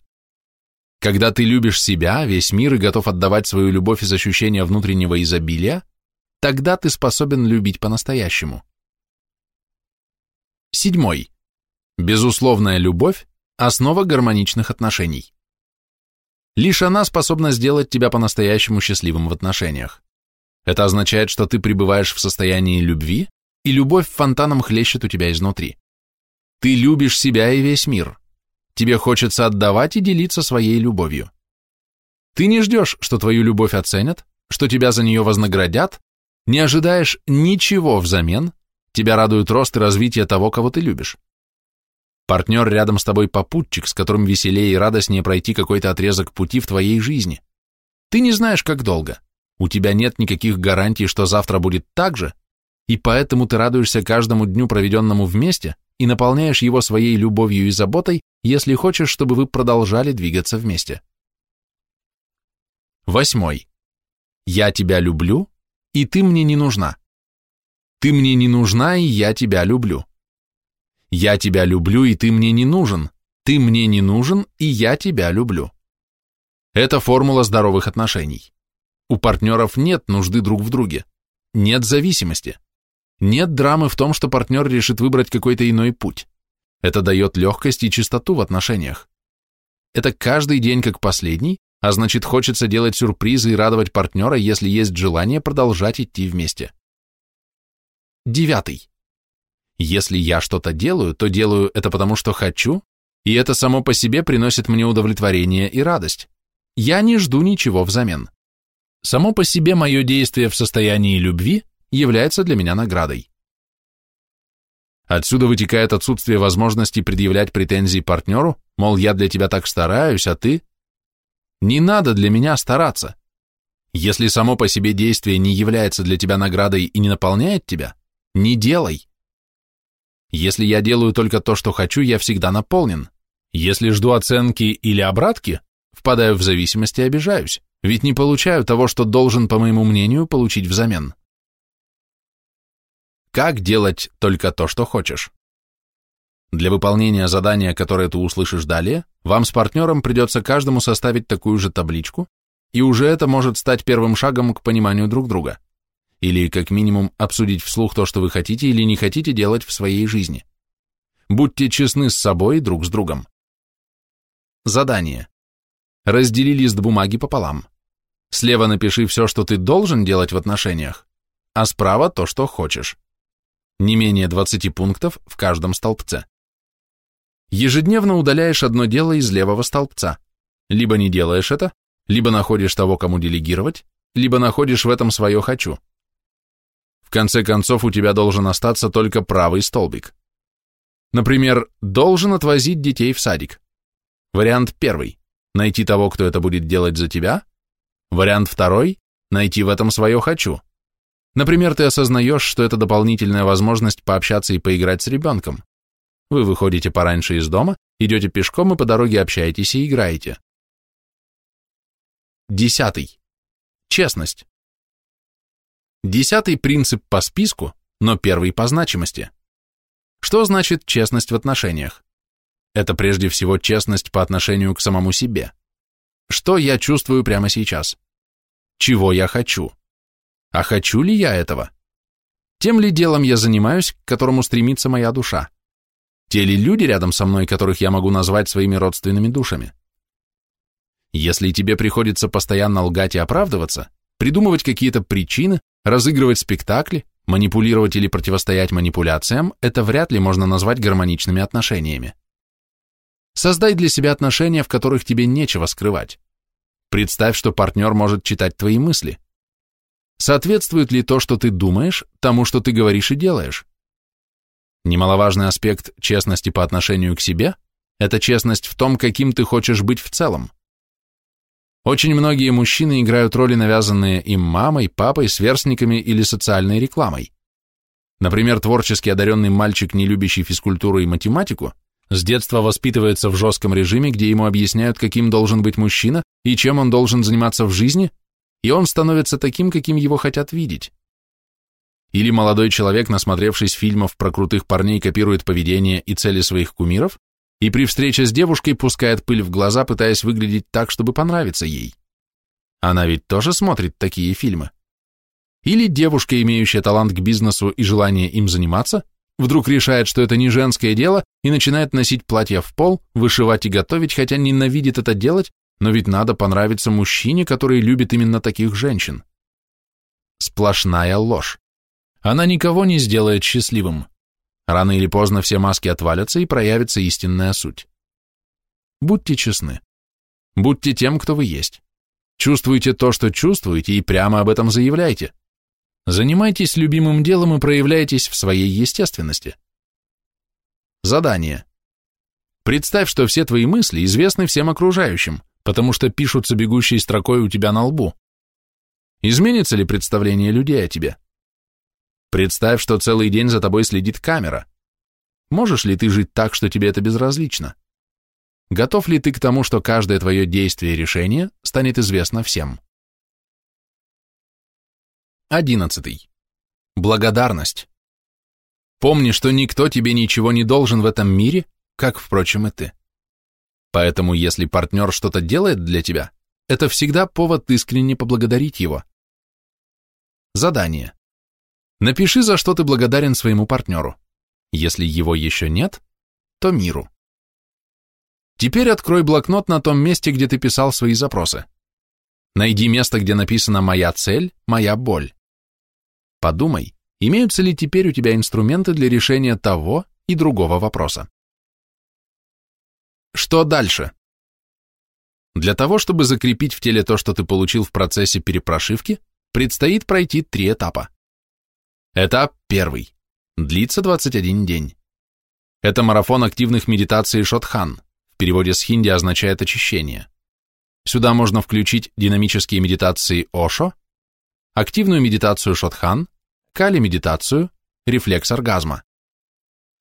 Когда ты любишь себя, весь мир и готов отдавать свою любовь из ощущения внутреннего изобилия, тогда ты способен любить по-настоящему. Седьмой. Безусловная любовь – основа гармоничных отношений. Лишь она способна сделать тебя по-настоящему счастливым в отношениях. Это означает, что ты пребываешь в состоянии любви, и любовь фонтаном хлещет у тебя изнутри. Ты любишь себя и весь мир. Тебе хочется отдавать и делиться своей любовью. Ты не ждешь, что твою любовь оценят, что тебя за нее вознаградят, не ожидаешь ничего взамен, тебя радует рост и развитие того, кого ты любишь. Партнер рядом с тобой попутчик, с которым веселее и радостнее пройти какой-то отрезок пути в твоей жизни. Ты не знаешь, как долго. У тебя нет никаких гарантий, что завтра будет так же, и поэтому ты радуешься каждому дню, проведенному вместе, и наполняешь его своей любовью и заботой, если хочешь, чтобы вы продолжали двигаться вместе. Восьмой. Я тебя люблю, и ты мне не нужна. Ты мне не нужна, и я тебя люблю. Я тебя люблю, и ты мне не нужен. Ты мне не нужен, и я тебя люблю. Это формула здоровых отношений. У партнеров нет нужды друг в друге. Нет зависимости. Нет драмы в том, что партнер решит выбрать какой-то иной путь. Это дает легкость и чистоту в отношениях. Это каждый день как последний, а значит хочется делать сюрпризы и радовать партнера, если есть желание продолжать идти вместе. Девятый. Если я что-то делаю, то делаю это потому, что хочу, и это само по себе приносит мне удовлетворение и радость. Я не жду ничего взамен. Само по себе мое действие в состоянии любви является для меня наградой. Отсюда вытекает отсутствие возможности предъявлять претензии партнеру, мол, я для тебя так стараюсь, а ты... Не надо для меня стараться. Если само по себе действие не является для тебя наградой и не наполняет тебя, не делай. Если я делаю только то, что хочу, я всегда наполнен. Если жду оценки или обратки, впадаю в зависимость и обижаюсь, ведь не получаю того, что должен, по моему мнению, получить взамен. Как делать только то, что хочешь? Для выполнения задания, которое ты услышишь далее, вам с партнером придется каждому составить такую же табличку, и уже это может стать первым шагом к пониманию друг друга. Или, как минимум, обсудить вслух то, что вы хотите или не хотите делать в своей жизни. Будьте честны с собой и друг с другом. Задание. Раздели лист бумаги пополам. Слева напиши все, что ты должен делать в отношениях, а справа то, что хочешь. Не менее 20 пунктов в каждом столбце. Ежедневно удаляешь одно дело из левого столбца. Либо не делаешь это, либо находишь того, кому делегировать, либо находишь в этом свое «хочу». Конце концов, у тебя должен остаться только правый столбик. Например, должен отвозить детей в садик. Вариант первый – найти того, кто это будет делать за тебя. Вариант второй – найти в этом свое «хочу». Например, ты осознаешь, что это дополнительная возможность пообщаться и поиграть с ребенком. Вы выходите пораньше из дома, идете пешком и по дороге общаетесь и играете. Десятый. Честность. Десятый принцип по списку, но первый по значимости. Что значит честность в отношениях? Это прежде всего честность по отношению к самому себе. Что я чувствую прямо сейчас? Чего я хочу? А хочу ли я этого? Тем ли делом я занимаюсь, к которому стремится моя душа? Те ли люди рядом со мной, которых я могу назвать своими родственными душами? Если тебе приходится постоянно лгать и оправдываться, придумывать какие-то причины, разыгрывать спектакли, манипулировать или противостоять манипуляциям, это вряд ли можно назвать гармоничными отношениями. Создай для себя отношения, в которых тебе нечего скрывать. Представь, что партнер может читать твои мысли. Соответствует ли то, что ты думаешь, тому, что ты говоришь и делаешь? Немаловажный аспект честности по отношению к себе – это честность в том, каким ты хочешь быть в целом. Очень многие мужчины играют роли, навязанные им мамой, папой, сверстниками или социальной рекламой. Например, творчески одаренный мальчик, не любящий физкультуру и математику, с детства воспитывается в жестком режиме, где ему объясняют, каким должен быть мужчина и чем он должен заниматься в жизни, и он становится таким, каким его хотят видеть. Или молодой человек, насмотревшись фильмов про крутых парней, копирует поведение и цели своих кумиров, и при встрече с девушкой пускает пыль в глаза, пытаясь выглядеть так, чтобы понравиться ей. Она ведь тоже смотрит такие фильмы. Или девушка, имеющая талант к бизнесу и желание им заниматься, вдруг решает, что это не женское дело, и начинает носить платья в пол, вышивать и готовить, хотя ненавидит это делать, но ведь надо понравиться мужчине, который любит именно таких женщин. Сплошная ложь. Она никого не сделает счастливым. Рано или поздно все маски отвалятся и проявится истинная суть. Будьте честны. Будьте тем, кто вы есть. Чувствуйте то, что чувствуете, и прямо об этом заявляйте. Занимайтесь любимым делом и проявляйтесь в своей естественности. Задание. Представь, что все твои мысли известны всем окружающим, потому что пишутся бегущей строкой у тебя на лбу. Изменится ли представление людей о тебе? Представь, что целый день за тобой следит камера. Можешь ли ты жить так, что тебе это безразлично? Готов ли ты к тому, что каждое твое действие и решение станет известно всем? Одиннадцатый. Благодарность. Помни, что никто тебе ничего не должен в этом мире, как, впрочем, и ты. Поэтому, если партнер что-то делает для тебя, это всегда повод искренне поблагодарить его. Задание. Напиши, за что ты благодарен своему партнеру. Если его еще нет, то миру. Теперь открой блокнот на том месте, где ты писал свои запросы. Найди место, где написано «Моя цель, моя боль». Подумай, имеются ли теперь у тебя инструменты для решения того и другого вопроса. Что дальше? Для того, чтобы закрепить в теле то, что ты получил в процессе перепрошивки, предстоит пройти три этапа. Этап первый. Длится 21 день. Это марафон активных медитаций Шотхан, в переводе с хинди означает очищение. Сюда можно включить динамические медитации Ошо, активную медитацию Шотхан, кали-медитацию, рефлекс оргазма.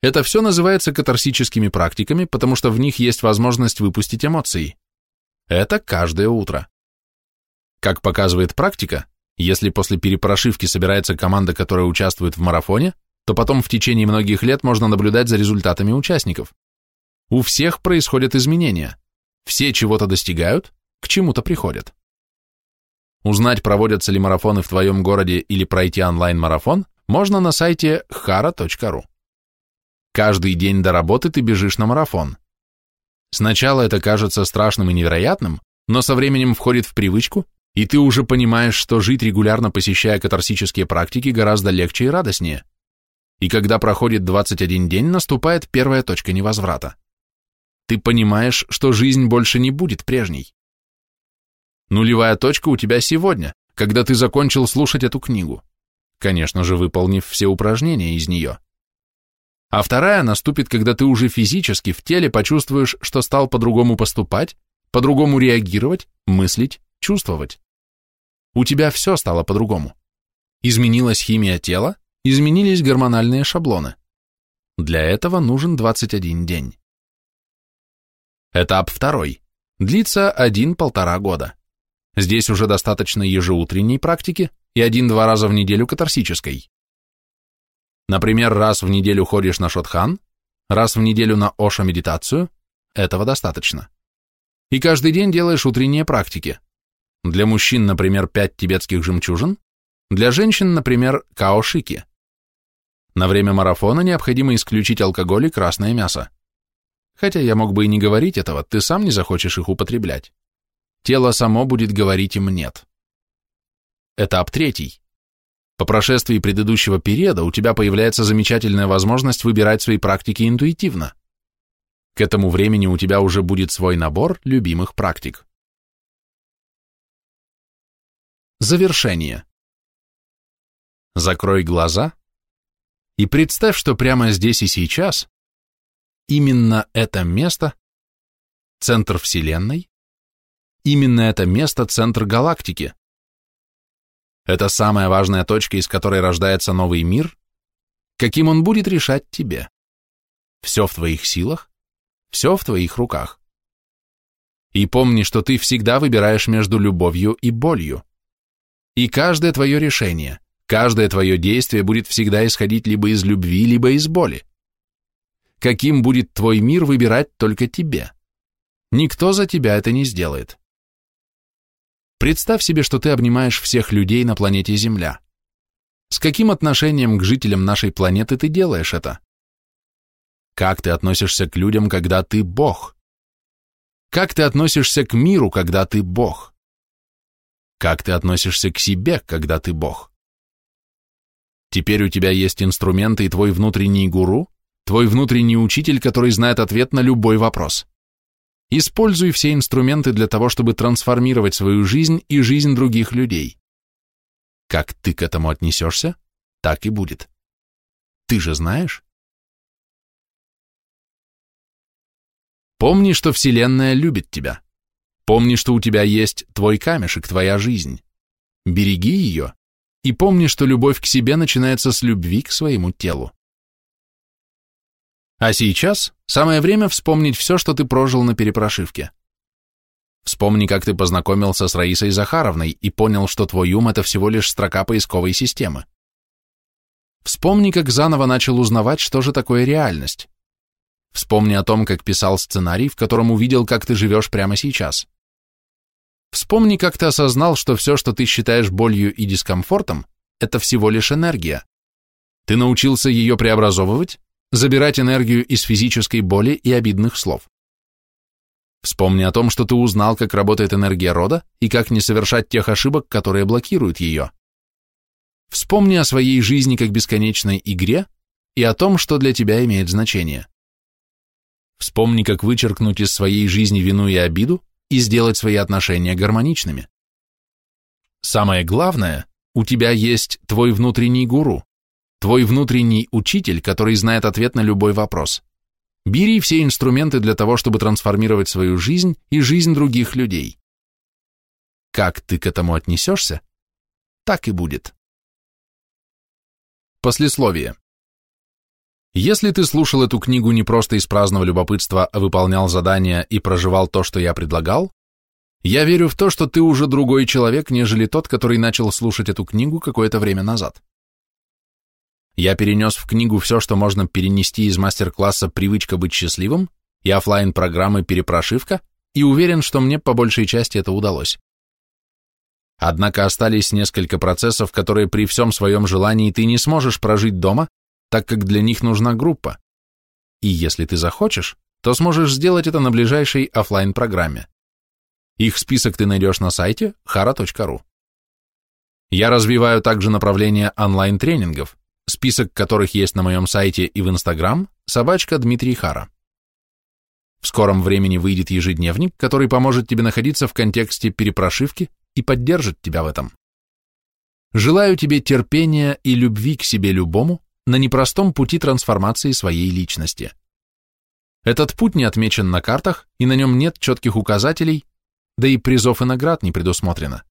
Это все называется катарсическими практиками, потому что в них есть возможность выпустить эмоции. Это каждое утро. Как показывает практика, если после перепрошивки собирается команда, которая участвует в марафоне, то потом в течение многих лет можно наблюдать за результатами участников. У всех происходят изменения. Все чего-то достигают, к чему-то приходят. Узнать, проводятся ли марафоны в твоем городе или пройти онлайн-марафон, можно на сайте hara.ru. Каждый день до работы ты бежишь на марафон. Сначала это кажется страшным и невероятным, но со временем входит в привычку, и ты уже понимаешь, что жить регулярно посещая катарсические практики гораздо легче и радостнее. И когда проходит 21 день, наступает первая точка невозврата. Ты понимаешь, что жизнь больше не будет прежней. Нулевая точка у тебя сегодня, когда ты закончил слушать эту книгу, конечно же, выполнив все упражнения из нее. А вторая наступит, когда ты уже физически в теле почувствуешь, что стал по-другому поступать, по-другому реагировать, мыслить, чувствовать. У тебя все стало по-другому. Изменилась химия тела, изменились гормональные шаблоны. Для этого нужен 21 день. Этап второй. Длится один-полтора года. Здесь уже достаточно ежеутренней практики и один-два раза в неделю катарсической. Например, раз в неделю ходишь на шотхан, раз в неделю на оша-медитацию, этого достаточно. И каждый день делаешь утренние практики. Для мужчин, например, 5 тибетских жемчужин, для женщин, например, каошики. На время марафона необходимо исключить алкоголь и красное мясо. Хотя я мог бы и не говорить этого, ты сам не захочешь их употреблять. Тело само будет говорить им «нет». Этап третий. По прошествии предыдущего периода у тебя появляется замечательная возможность выбирать свои практики интуитивно. К этому времени у тебя уже будет свой набор любимых практик. Завершение. Закрой глаза и представь, что прямо здесь и сейчас именно это место – центр Вселенной, именно это место – центр галактики. Это самая важная точка, из которой рождается новый мир, каким он будет решать тебе. Все в твоих силах, все в твоих руках. И помни, что ты всегда выбираешь между любовью и болью. И каждое твое решение, Каждое твое действие будет всегда исходить либо из любви, либо из боли. Каким будет твой мир, выбирать только тебе. Никто за тебя это не сделает. Представь себе, что ты обнимаешь всех людей на планете Земля. С каким отношением к жителям нашей планеты ты делаешь это? Как ты относишься к людям, когда ты Бог? Как ты относишься к миру, когда ты Бог? Как ты относишься к себе, когда ты Бог? Теперь у тебя есть инструменты и твой внутренний гуру, твой внутренний учитель, который знает ответ на любой вопрос. Используй все инструменты для того, чтобы трансформировать свою жизнь и жизнь других людей. Как ты к этому отнесешься, так и будет. Ты же знаешь? Помни, что Вселенная любит тебя. Помни, что у тебя есть твой камешек, твоя жизнь. Береги ее и помни, что любовь к себе начинается с любви к своему телу. А сейчас самое время вспомнить все, что ты прожил на перепрошивке. Вспомни, как ты познакомился с Раисой Захаровной и понял, что твой ум – это всего лишь строка поисковой системы. Вспомни, как заново начал узнавать, что же такое реальность. Вспомни о том, как писал сценарий, в котором увидел, как ты живешь прямо сейчас. Вспомни, как ты осознал, что все, что ты считаешь болью и дискомфортом, это всего лишь энергия. Ты научился ее преобразовывать, забирать энергию из физической боли и обидных слов. Вспомни о том, что ты узнал, как работает энергия рода и как не совершать тех ошибок, которые блокируют ее. Вспомни о своей жизни как бесконечной игре и о том, что для тебя имеет значение. Вспомни, как вычеркнуть из своей жизни вину и обиду и сделать свои отношения гармоничными. Самое главное, у тебя есть твой внутренний гуру, твой внутренний учитель, который знает ответ на любой вопрос. Бери все инструменты для того, чтобы трансформировать свою жизнь и жизнь других людей. Как ты к этому отнесешься, так и будет. Послесловие. Если ты слушал эту книгу не просто из праздного любопытства, а выполнял задания и проживал то, что я предлагал, я верю в то, что ты уже другой человек, нежели тот, который начал слушать эту книгу какое-то время назад. Я перенес в книгу все, что можно перенести из мастер-класса «Привычка быть счастливым» и офлайн программы «Перепрошивка», и уверен, что мне по большей части это удалось. Однако остались несколько процессов, которые при всем своем желании ты не сможешь прожить дома, так как для них нужна группа. И если ты захочешь, то сможешь сделать это на ближайшей офлайн программе Их список ты найдешь на сайте hara.ru. Я развиваю также направление онлайн-тренингов, список которых есть на моем сайте и в Инстаграм, собачка Дмитрий Хара. В скором времени выйдет ежедневник, который поможет тебе находиться в контексте перепрошивки и поддержит тебя в этом. Желаю тебе терпения и любви к себе любому, на непростом пути трансформации своей личности. Этот путь не отмечен на картах, и на нем нет четких указателей, да и призов и наград не предусмотрено.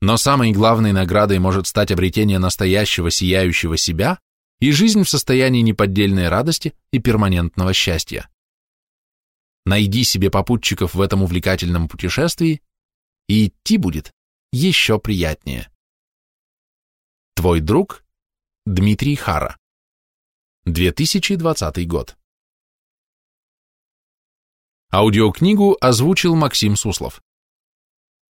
Но самой главной наградой может стать обретение настоящего сияющего себя и жизнь в состоянии неподдельной радости и перманентного счастья. Найди себе попутчиков в этом увлекательном путешествии, и идти будет еще приятнее. Твой друг Дмитрий Хара. 2020 год. Аудиокнигу озвучил Максим Суслов.